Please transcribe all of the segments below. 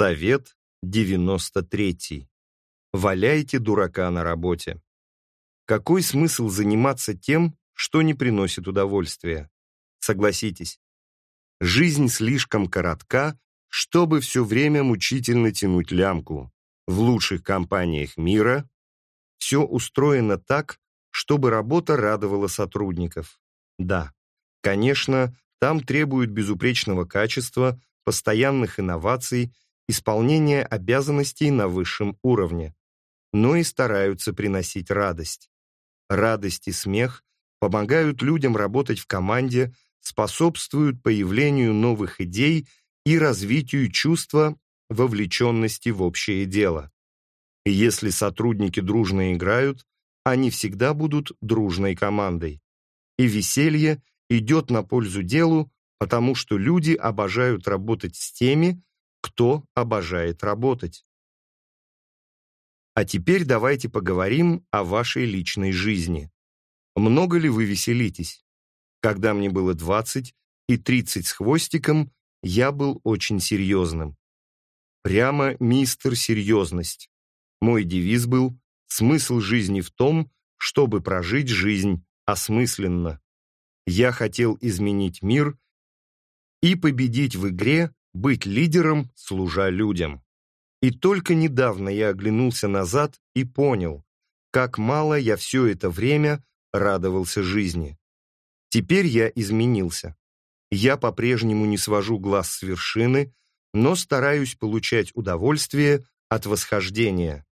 Совет 93. Валяйте дурака на работе. Какой смысл заниматься тем, что не приносит удовольствия? Согласитесь, жизнь слишком коротка, чтобы все время мучительно тянуть лямку. В лучших компаниях мира все устроено так, чтобы работа радовала сотрудников. Да, конечно, там требуют безупречного качества, постоянных инноваций исполнение обязанностей на высшем уровне, но и стараются приносить радость. Радость и смех помогают людям работать в команде, способствуют появлению новых идей и развитию чувства вовлеченности в общее дело. И если сотрудники дружно играют, они всегда будут дружной командой. И веселье идет на пользу делу, потому что люди обожают работать с теми, кто обожает работать. А теперь давайте поговорим о вашей личной жизни. Много ли вы веселитесь? Когда мне было 20 и 30 с хвостиком, я был очень серьезным. Прямо мистер серьезность. Мой девиз был «Смысл жизни в том, чтобы прожить жизнь осмысленно». Я хотел изменить мир и победить в игре быть лидером, служа людям. И только недавно я оглянулся назад и понял, как мало я все это время радовался жизни. Теперь я изменился. Я по-прежнему не свожу глаз с вершины, но стараюсь получать удовольствие от восхождения.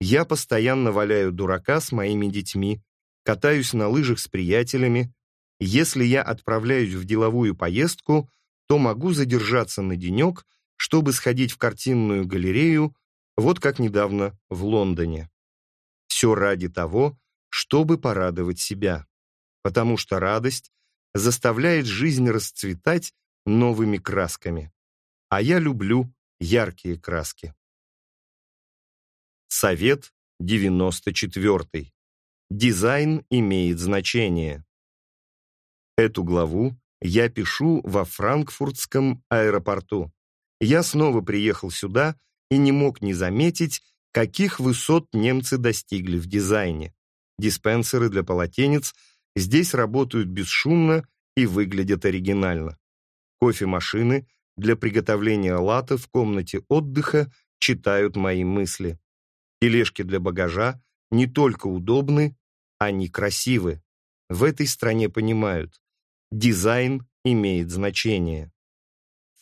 Я постоянно валяю дурака с моими детьми, катаюсь на лыжах с приятелями. Если я отправляюсь в деловую поездку, то могу задержаться на денек, чтобы сходить в картинную галерею, вот как недавно в Лондоне. Все ради того, чтобы порадовать себя, потому что радость заставляет жизнь расцветать новыми красками. А я люблю яркие краски. Совет 94. Дизайн имеет значение. Эту главу я пишу во франкфуртском аэропорту. Я снова приехал сюда и не мог не заметить, каких высот немцы достигли в дизайне. Диспенсеры для полотенец здесь работают бесшумно и выглядят оригинально. Кофемашины для приготовления лата в комнате отдыха читают мои мысли. Тележки для багажа не только удобны, они красивы. В этой стране понимают, дизайн имеет значение.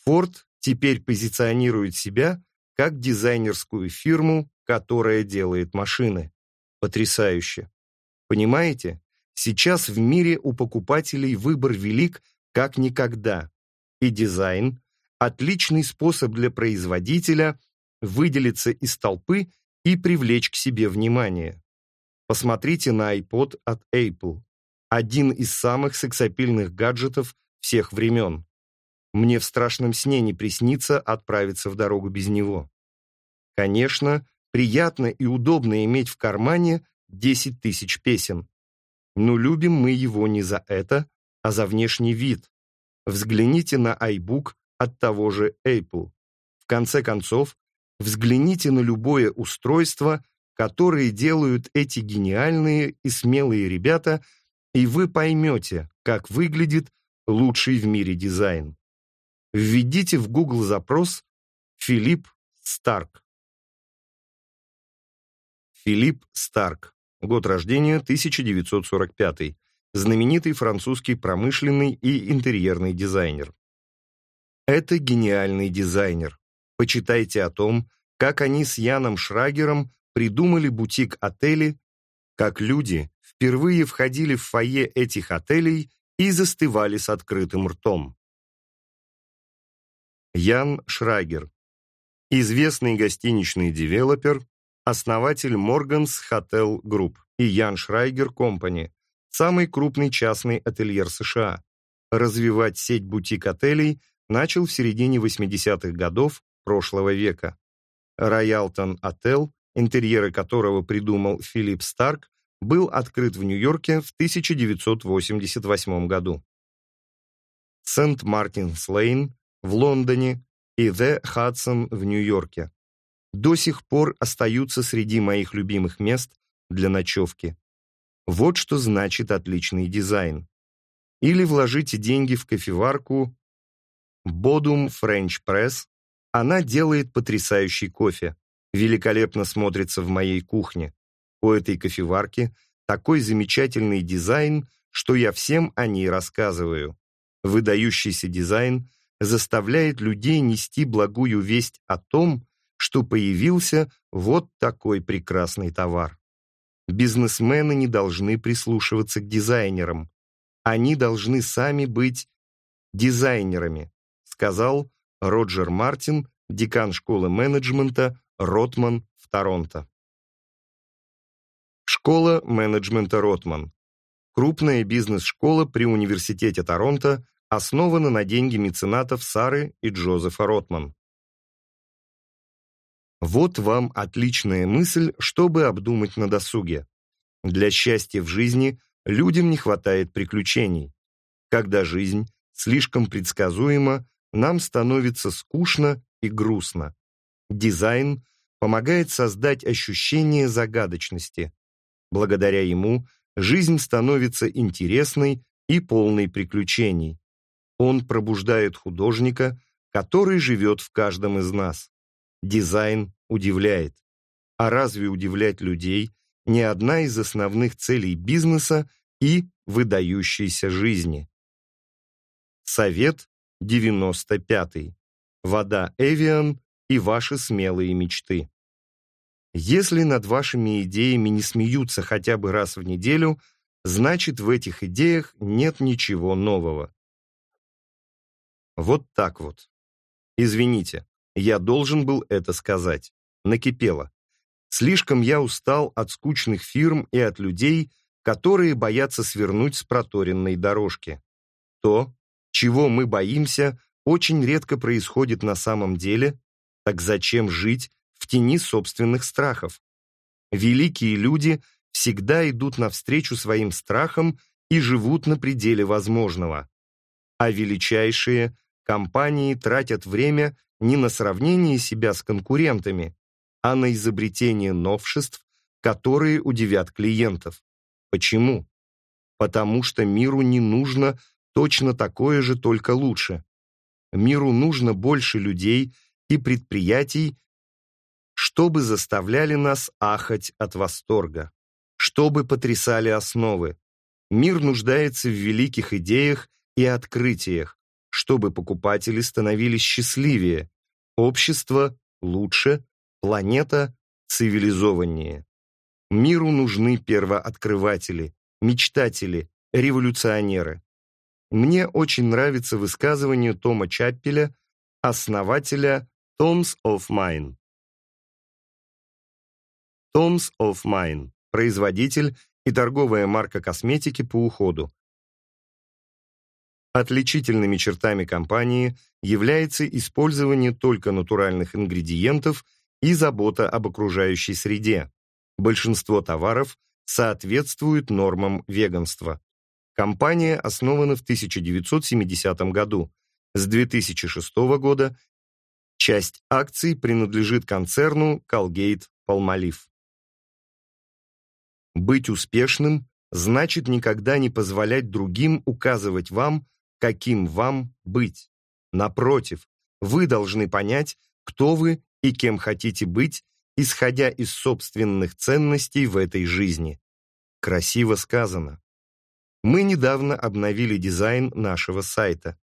Ford теперь позиционирует себя как дизайнерскую фирму, которая делает машины. Потрясающе. Понимаете, сейчас в мире у покупателей выбор велик как никогда, и дизайн – отличный способ для производителя выделиться из толпы и привлечь к себе внимание. Посмотрите на iPod от Apple один из самых сексапильных гаджетов всех времен. Мне в страшном сне не приснится отправиться в дорогу без него. Конечно, приятно и удобно иметь в кармане 10 тысяч песен. Но любим мы его не за это, а за внешний вид. Взгляните на iBook от того же Apple. В конце концов, взгляните на любое устройство, которое делают эти гениальные и смелые ребята – и вы поймете, как выглядит лучший в мире дизайн. Введите в Google запрос Филипп Старк. Филипп Старк. Год рождения 1945. Знаменитый французский промышленный и интерьерный дизайнер. Это гениальный дизайнер. Почитайте о том, как они с Яном Шрагером придумали бутик-отели, как люди впервые входили в фойе этих отелей и застывали с открытым ртом. Ян Шрагер. Известный гостиничный девелопер, основатель Morgans Hotel Group и Ian Schrager Company, самый крупный частный отельер США. Развивать сеть бутик-отелей начал в середине 80-х годов прошлого века. Royalton Hotel, интерьеры которого придумал Филипп Старк, был открыт в Нью-Йорке в 1988 году. St Martins Lane в Лондоне и The Hudson в Нью-Йорке. До сих пор остаются среди моих любимых мест для ночевки. Вот что значит отличный дизайн. Или вложите деньги в кофеварку Bodum French Press. Она делает потрясающий кофе. Великолепно смотрится в моей кухне. У этой кофеварки такой замечательный дизайн, что я всем о ней рассказываю. Выдающийся дизайн заставляет людей нести благую весть о том, что появился вот такой прекрасный товар. Бизнесмены не должны прислушиваться к дизайнерам. Они должны сами быть дизайнерами, сказал Роджер Мартин, декан школы менеджмента Ротман в Торонто. Школа менеджмента Ротман. Крупная бизнес-школа при Университете Торонто основана на деньги меценатов Сары и Джозефа Ротман. Вот вам отличная мысль, чтобы обдумать на досуге. Для счастья в жизни людям не хватает приключений. Когда жизнь слишком предсказуема, нам становится скучно и грустно. Дизайн помогает создать ощущение загадочности. Благодаря ему жизнь становится интересной и полной приключений. Он пробуждает художника, который живет в каждом из нас. Дизайн удивляет. А разве удивлять людей не одна из основных целей бизнеса и выдающейся жизни? Совет 95. Вода Эвиан и ваши смелые мечты. Если над вашими идеями не смеются хотя бы раз в неделю, значит в этих идеях нет ничего нового. Вот так вот. Извините, я должен был это сказать. Накипело. Слишком я устал от скучных фирм и от людей, которые боятся свернуть с проторенной дорожки. То, чего мы боимся, очень редко происходит на самом деле, так зачем жить в тени собственных страхов? Великие люди всегда идут навстречу своим страхам и живут на пределе возможного. А величайшие компании тратят время не на сравнение себя с конкурентами, а на изобретение новшеств, которые удивят клиентов. Почему? Потому что миру не нужно точно такое же, только лучше. Миру нужно больше людей и предприятий, чтобы заставляли нас ахать от восторга, чтобы потрясали основы. Мир нуждается в великих идеях и открытиях, чтобы покупатели становились счастливее, общество лучше, планета цивилизованнее. Миру нужны первооткрыватели, мечтатели, революционеры. Мне очень нравится высказывание Тома Чаппеля, основателя Toms of Mine. Toms of Mine – производитель и торговая марка косметики по уходу. Отличительными чертами компании является использование только натуральных ингредиентов и забота об окружающей среде. Большинство товаров соответствуют нормам веганства. Компания основана в 1970 году. С 2006 года часть акций принадлежит концерну Colgate-Palmolive. Быть успешным значит никогда не позволять другим указывать вам, каким вам быть. Напротив, вы должны понять, кто вы и кем хотите быть, исходя из собственных ценностей в этой жизни. Красиво сказано. Мы недавно обновили дизайн нашего сайта.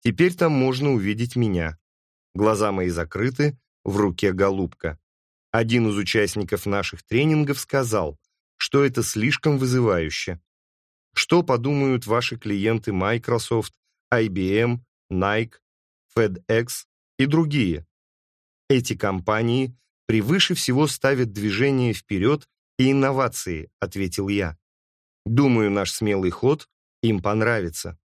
Теперь там можно увидеть меня. Глаза мои закрыты, в руке голубка. Один из участников наших тренингов сказал, что это слишком вызывающе. Что подумают ваши клиенты Microsoft, IBM, Nike, FedEx и другие? Эти компании превыше всего ставят движение вперед и инновации, ответил я. Думаю, наш смелый ход им понравится.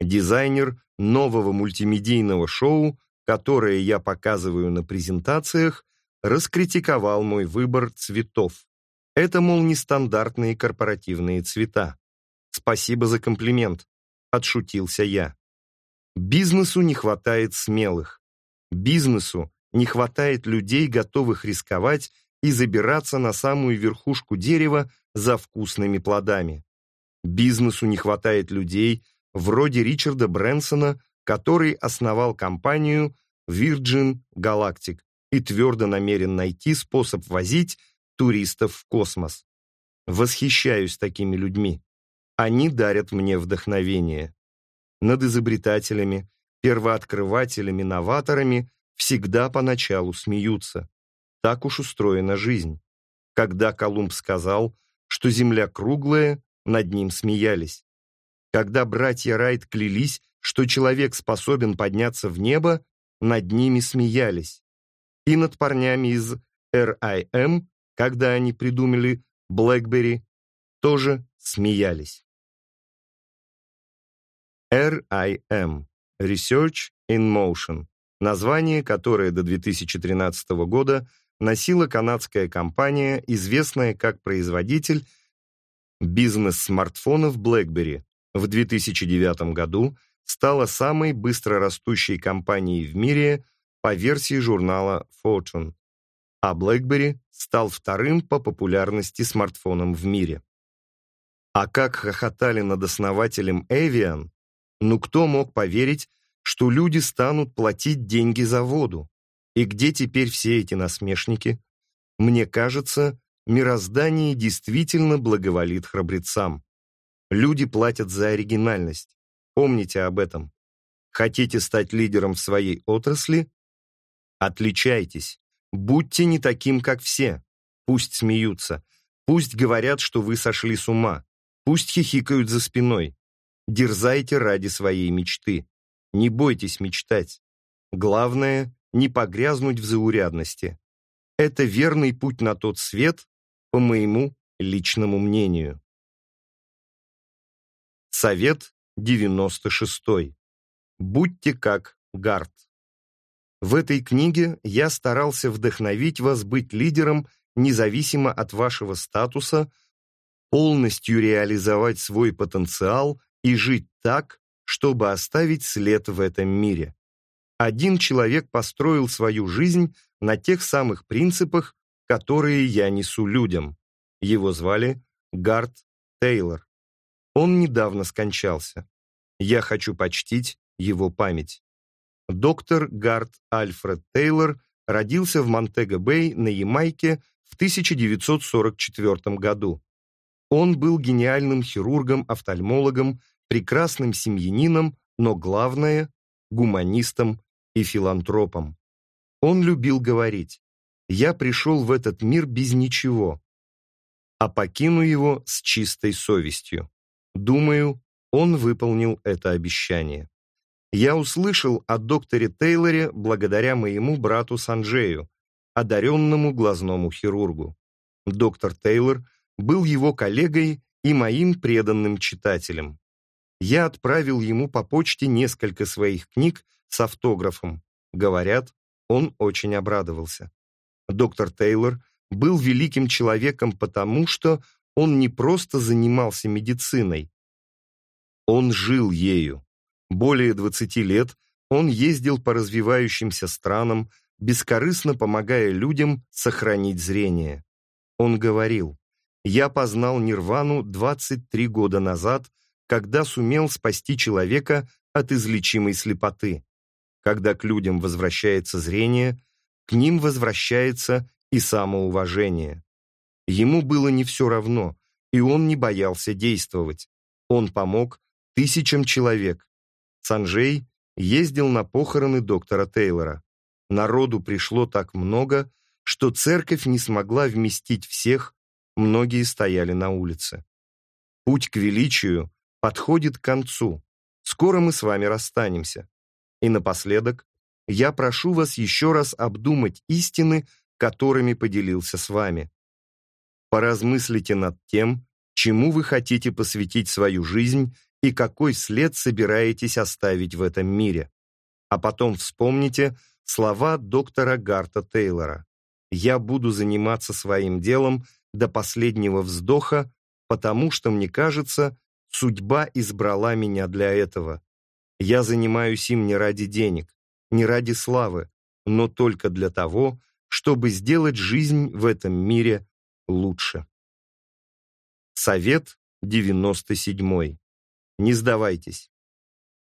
Дизайнер нового мультимедийного шоу, которое я показываю на презентациях, раскритиковал мой выбор цветов. Это, мол, нестандартные корпоративные цвета. Спасибо за комплимент, отшутился я. Бизнесу не хватает смелых. Бизнесу не хватает людей, готовых рисковать и забираться на самую верхушку дерева за вкусными плодами. Бизнесу не хватает людей, вроде Ричарда Брэнсона, который основал компанию Virgin Galactic и твердо намерен найти способ возить туристов в космос. Восхищаюсь такими людьми. Они дарят мне вдохновение. Над изобретателями, первооткрывателями, новаторами всегда поначалу смеются. Так уж устроена жизнь. Когда Колумб сказал, что Земля круглая, над ним смеялись. Когда братья Райт клялись, что человек способен подняться в небо, над ними смеялись. И над парнями из RIM, когда они придумали BlackBerry, тоже смеялись. RIM – Research in Motion, название, которое до 2013 года носила канадская компания, известная как производитель бизнес-смартфонов BlackBerry. В 2009 году стала самой быстрорастущей компанией в мире по версии журнала Fortune, а BlackBerry стал вторым по популярности смартфоном в мире. А как хохотали над основателем Avian, ну кто мог поверить, что люди станут платить деньги за воду? И где теперь все эти насмешники? Мне кажется, мироздание действительно благоволит храбрецам. Люди платят за оригинальность. Помните об этом. Хотите стать лидером в своей отрасли? Отличайтесь. Будьте не таким, как все. Пусть смеются. Пусть говорят, что вы сошли с ума. Пусть хихикают за спиной. Дерзайте ради своей мечты. Не бойтесь мечтать. Главное — не погрязнуть в заурядности. Это верный путь на тот свет, по моему личному мнению. Совет 96. Будьте как Гард. В этой книге я старался вдохновить вас быть лидером независимо от вашего статуса, полностью реализовать свой потенциал и жить так, чтобы оставить след в этом мире. Один человек построил свою жизнь на тех самых принципах, которые я несу людям. Его звали Гард Тейлор. Он недавно скончался. Я хочу почтить его память. Доктор Гард Альфред Тейлор родился в Монтего-Бэй на Ямайке в 1944 году. Он был гениальным хирургом-офтальмологом, прекрасным семьянином, но главное – гуманистом и филантропом. Он любил говорить «Я пришел в этот мир без ничего, а покину его с чистой совестью». Думаю, он выполнил это обещание. Я услышал о докторе Тейлоре благодаря моему брату Санджею, одаренному глазному хирургу. Доктор Тейлор был его коллегой и моим преданным читателем. Я отправил ему по почте несколько своих книг с автографом. Говорят, он очень обрадовался. Доктор Тейлор был великим человеком потому, что он не просто занимался медициной, он жил ею. Более 20 лет он ездил по развивающимся странам, бескорыстно помогая людям сохранить зрение. Он говорил, «Я познал нирвану 23 года назад, когда сумел спасти человека от излечимой слепоты. Когда к людям возвращается зрение, к ним возвращается и самоуважение. Ему было не все равно, и он не боялся действовать. Он помог тысячам человек. Санджей ездил на похороны доктора Тейлора. Народу пришло так много, что церковь не смогла вместить всех, многие стояли на улице. Путь к величию подходит к концу. Скоро мы с вами расстанемся. И напоследок, я прошу вас еще раз обдумать истины, которыми поделился с вами. Поразмыслите над тем, чему вы хотите посвятить свою жизнь и какой след собираетесь оставить в этом мире. А потом вспомните слова доктора Гарта Тейлора. «Я буду заниматься своим делом до последнего вздоха, потому что, мне кажется, судьба избрала меня для этого. Я занимаюсь им не ради денег, не ради славы, но только для того, чтобы сделать жизнь в этом мире лучше. Совет 97. Не сдавайтесь.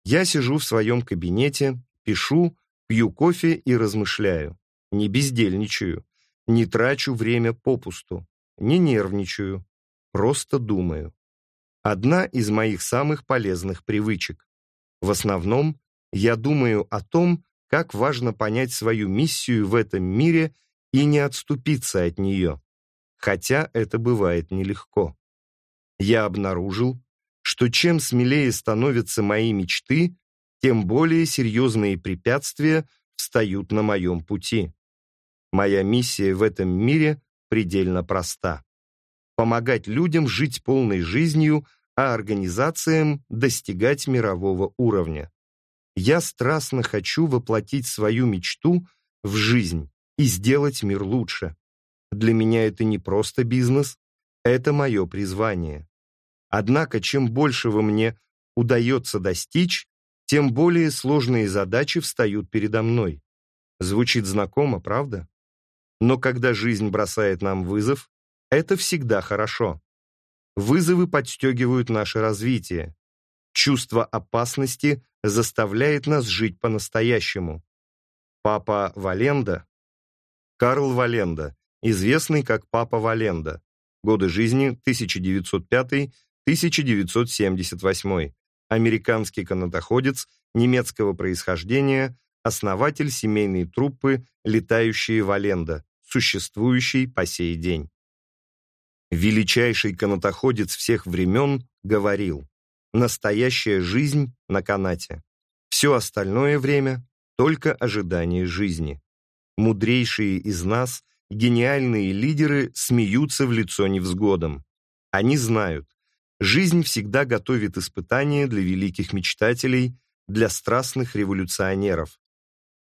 Я сижу в своем кабинете, пишу, пью кофе и размышляю. Не бездельничаю, не трачу время попусту, не нервничаю, просто думаю. Одна из моих самых полезных привычек. В основном я думаю о том, как важно понять свою миссию в этом мире и не отступиться от нее, хотя это бывает нелегко. Я обнаружил, что чем смелее становятся мои мечты, тем более серьезные препятствия встают на моем пути. Моя миссия в этом мире предельно проста. Помогать людям жить полной жизнью, а организациям достигать мирового уровня. Я страстно хочу воплотить свою мечту в жизнь и сделать мир лучше. Для меня это не просто бизнес, это мое призвание. Однако, чем большего мне удается достичь, тем более сложные задачи встают передо мной. Звучит знакомо, правда? Но когда жизнь бросает нам вызов, это всегда хорошо. Вызовы подстегивают наше развитие. Чувство опасности заставляет нас жить по-настоящему. Папа Валенда, Карл Валенда, известный как Папа Валенда, годы жизни 1905 1978. Американский канатоходец немецкого происхождения, основатель семейной труппы «Летающие Валенда», существующей по сей день. Величайший канатоходец всех времен говорил «Настоящая жизнь на канате. Все остальное время — только ожидание жизни. Мудрейшие из нас, гениальные лидеры смеются в лицо невзгодам. Они знают, Жизнь всегда готовит испытания для великих мечтателей, для страстных революционеров.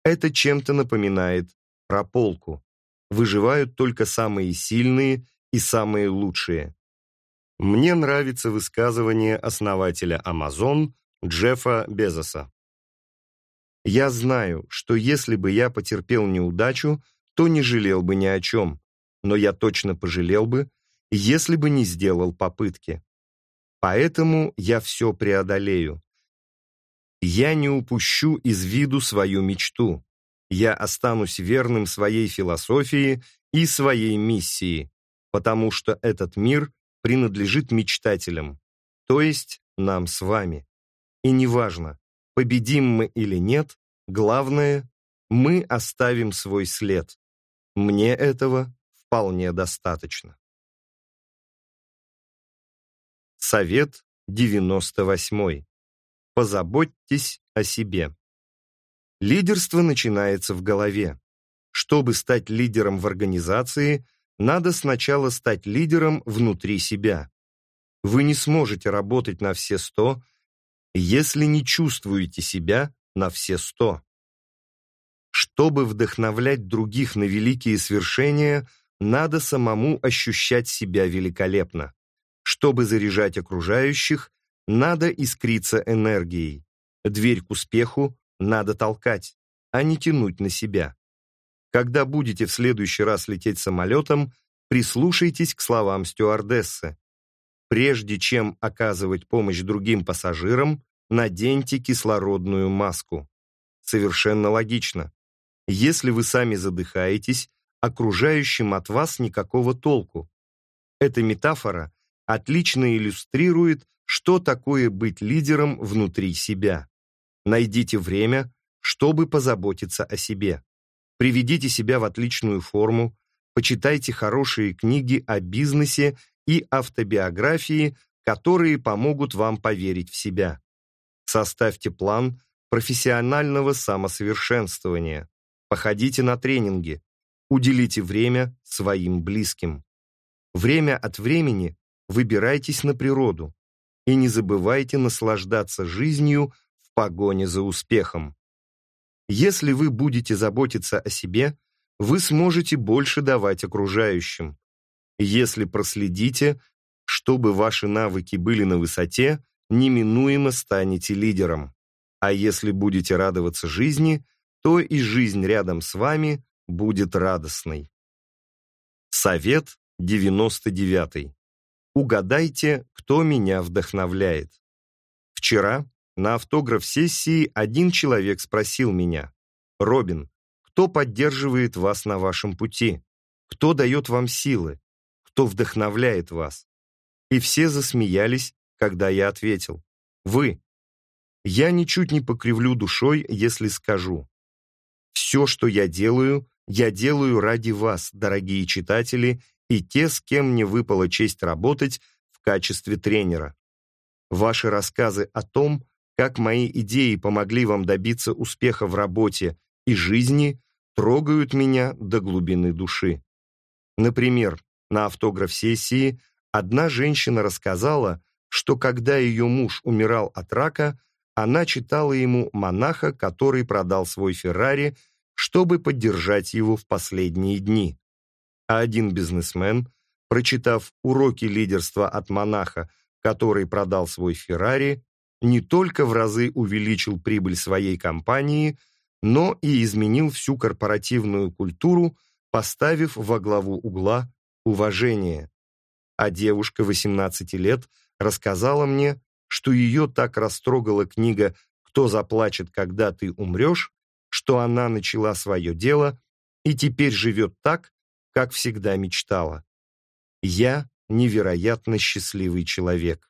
Это чем-то напоминает про полку. Выживают только самые сильные и самые лучшие. Мне нравится высказывание основателя Amazon Джеффа Безоса. Я знаю, что если бы я потерпел неудачу, то не жалел бы ни о чем, но я точно пожалел бы, если бы не сделал попытки. Поэтому я все преодолею. Я не упущу из виду свою мечту. Я останусь верным своей философии и своей миссии, потому что этот мир принадлежит мечтателям, то есть нам с вами. И неважно, победим мы или нет, главное, мы оставим свой след. Мне этого вполне достаточно. Совет 98. Позаботьтесь о себе. Лидерство начинается в голове. Чтобы стать лидером в организации, надо сначала стать лидером внутри себя. Вы не сможете работать на все сто, если не чувствуете себя на все сто. Чтобы вдохновлять других на великие свершения, надо самому ощущать себя великолепно. Чтобы заряжать окружающих, надо искриться энергией. Дверь к успеху надо толкать, а не тянуть на себя. Когда будете в следующий раз лететь самолетом, прислушайтесь к словам стюардессы. Прежде чем оказывать помощь другим пассажирам, наденьте кислородную маску. Совершенно логично. Если вы сами задыхаетесь, окружающим от вас никакого толку. Эта метафора отлично иллюстрирует, что такое быть лидером внутри себя. Найдите время, чтобы позаботиться о себе. Приведите себя в отличную форму, почитайте хорошие книги о бизнесе и автобиографии, которые помогут вам поверить в себя. Составьте план профессионального самосовершенствования. Походите на тренинги. Уделите время своим близким. Время от времени выбирайтесь на природу и не забывайте наслаждаться жизнью в погоне за успехом. Если вы будете заботиться о себе, вы сможете больше давать окружающим. Если проследите, чтобы ваши навыки были на высоте, неминуемо станете лидером. А если будете радоваться жизни, то и жизнь рядом с вами будет радостной. Совет 99. Угадайте, кто меня вдохновляет. Вчера на автограф-сессии один человек спросил меня, «Робин, кто поддерживает вас на вашем пути? Кто дает вам силы? Кто вдохновляет вас?» И все засмеялись, когда я ответил, «Вы». Я ничуть не покривлю душой, если скажу. Все, что я делаю, я делаю ради вас, дорогие читатели, и те, с кем мне выпала честь работать в качестве тренера. Ваши рассказы о том, как мои идеи помогли вам добиться успеха в работе и жизни, трогают меня до глубины души. Например, на автограф-сессии одна женщина рассказала, что когда ее муж умирал от рака, она читала ему монаха, который продал свой Феррари, чтобы поддержать его в последние дни. А один бизнесмен, прочитав уроки лидерства от монаха, который продал свой Феррари, не только в разы увеличил прибыль своей компании, но и изменил всю корпоративную культуру, поставив во главу угла уважение. А девушка 18 лет рассказала мне, что ее так растрогала книга «Кто заплачет, когда ты умрешь», что она начала свое дело и теперь живет так, как всегда мечтала. Я невероятно счастливый человек.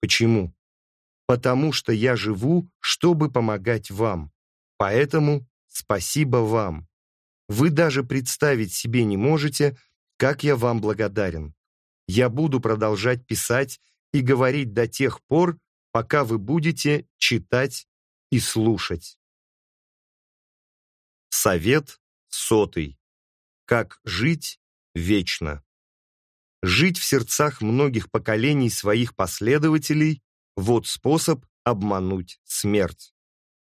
Почему? Потому что я живу, чтобы помогать вам. Поэтому спасибо вам. Вы даже представить себе не можете, как я вам благодарен. Я буду продолжать писать и говорить до тех пор, пока вы будете читать и слушать. Совет сотый. Как жить вечно. Жить в сердцах многих поколений своих последователей – вот способ обмануть смерть.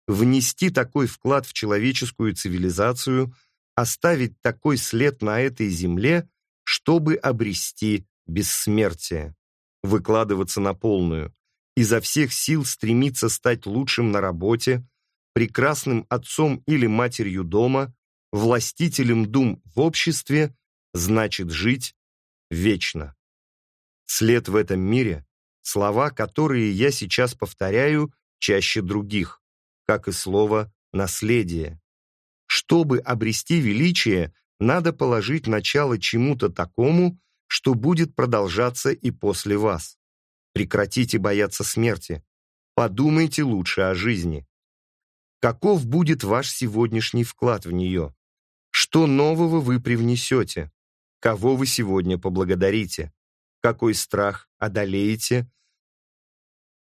Внести такой вклад в человеческую цивилизацию, оставить такой след на этой земле, чтобы обрести бессмертие. Выкладываться на полную, изо всех сил стремиться стать лучшим на работе, прекрасным отцом или матерью дома, властителем дум в обществе, значит жить вечно. След в этом мире — слова, которые я сейчас повторяю чаще других, как и слово «наследие». Чтобы обрести величие, надо положить начало чему-то такому, что будет продолжаться и после вас. Прекратите бояться смерти. Подумайте лучше о жизни. Каков будет ваш сегодняшний вклад в нее? Что нового вы привнесете? Кого вы сегодня поблагодарите? Какой страх одолеете?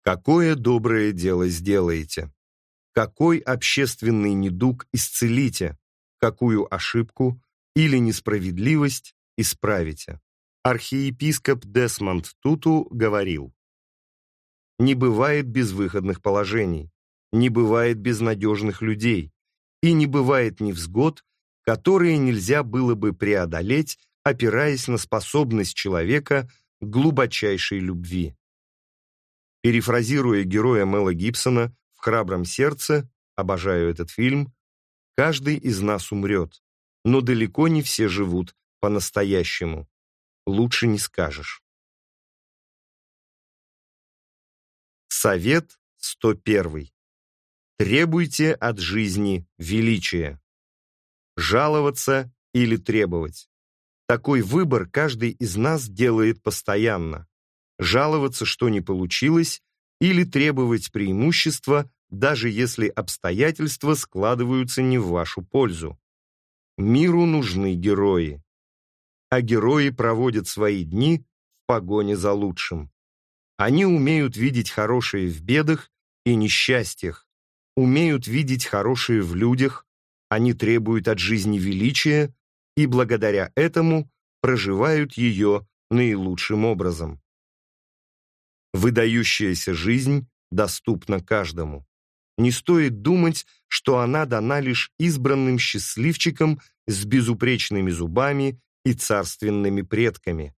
Какое доброе дело сделаете? Какой общественный недуг исцелите? Какую ошибку или несправедливость исправите? Архиепископ Десмонд Туту говорил, «Не бывает безвыходных положений, не бывает безнадежных людей, и не бывает невзгод, которые нельзя было бы преодолеть опираясь на способность человека к глубочайшей любви. Перефразируя героя Мэла Гибсона в «Храбром сердце», обожаю этот фильм, каждый из нас умрет, но далеко не все живут по-настоящему. Лучше не скажешь. Совет 101. Требуйте от жизни величия. Жаловаться или требовать. Такой выбор каждый из нас делает постоянно. Жаловаться, что не получилось, или требовать преимущества, даже если обстоятельства складываются не в вашу пользу. Миру нужны герои. А герои проводят свои дни в погоне за лучшим. Они умеют видеть хорошее в бедах и несчастьях, умеют видеть хорошее в людях, они требуют от жизни величия, и благодаря этому проживают ее наилучшим образом. Выдающаяся жизнь доступна каждому. Не стоит думать, что она дана лишь избранным счастливчикам с безупречными зубами и царственными предками.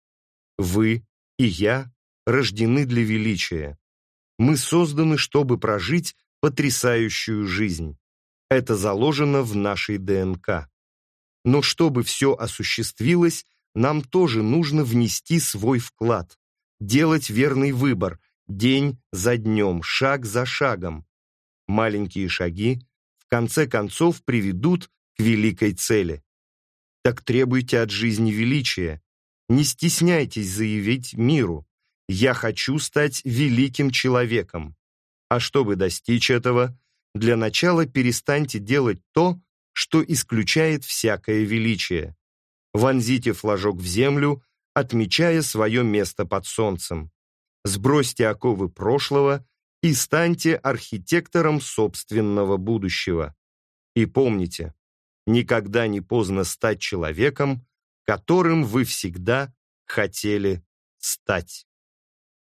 Вы и я рождены для величия. Мы созданы, чтобы прожить потрясающую жизнь. Это заложено в нашей ДНК. Но чтобы все осуществилось, нам тоже нужно внести свой вклад, делать верный выбор, день за днем, шаг за шагом. Маленькие шаги в конце концов приведут к великой цели. Так требуйте от жизни величия. Не стесняйтесь заявить миру «Я хочу стать великим человеком». А чтобы достичь этого, для начала перестаньте делать то, что исключает всякое величие. Вонзите флажок в землю, отмечая свое место под солнцем. Сбросьте оковы прошлого и станьте архитектором собственного будущего. И помните, никогда не поздно стать человеком, которым вы всегда хотели стать.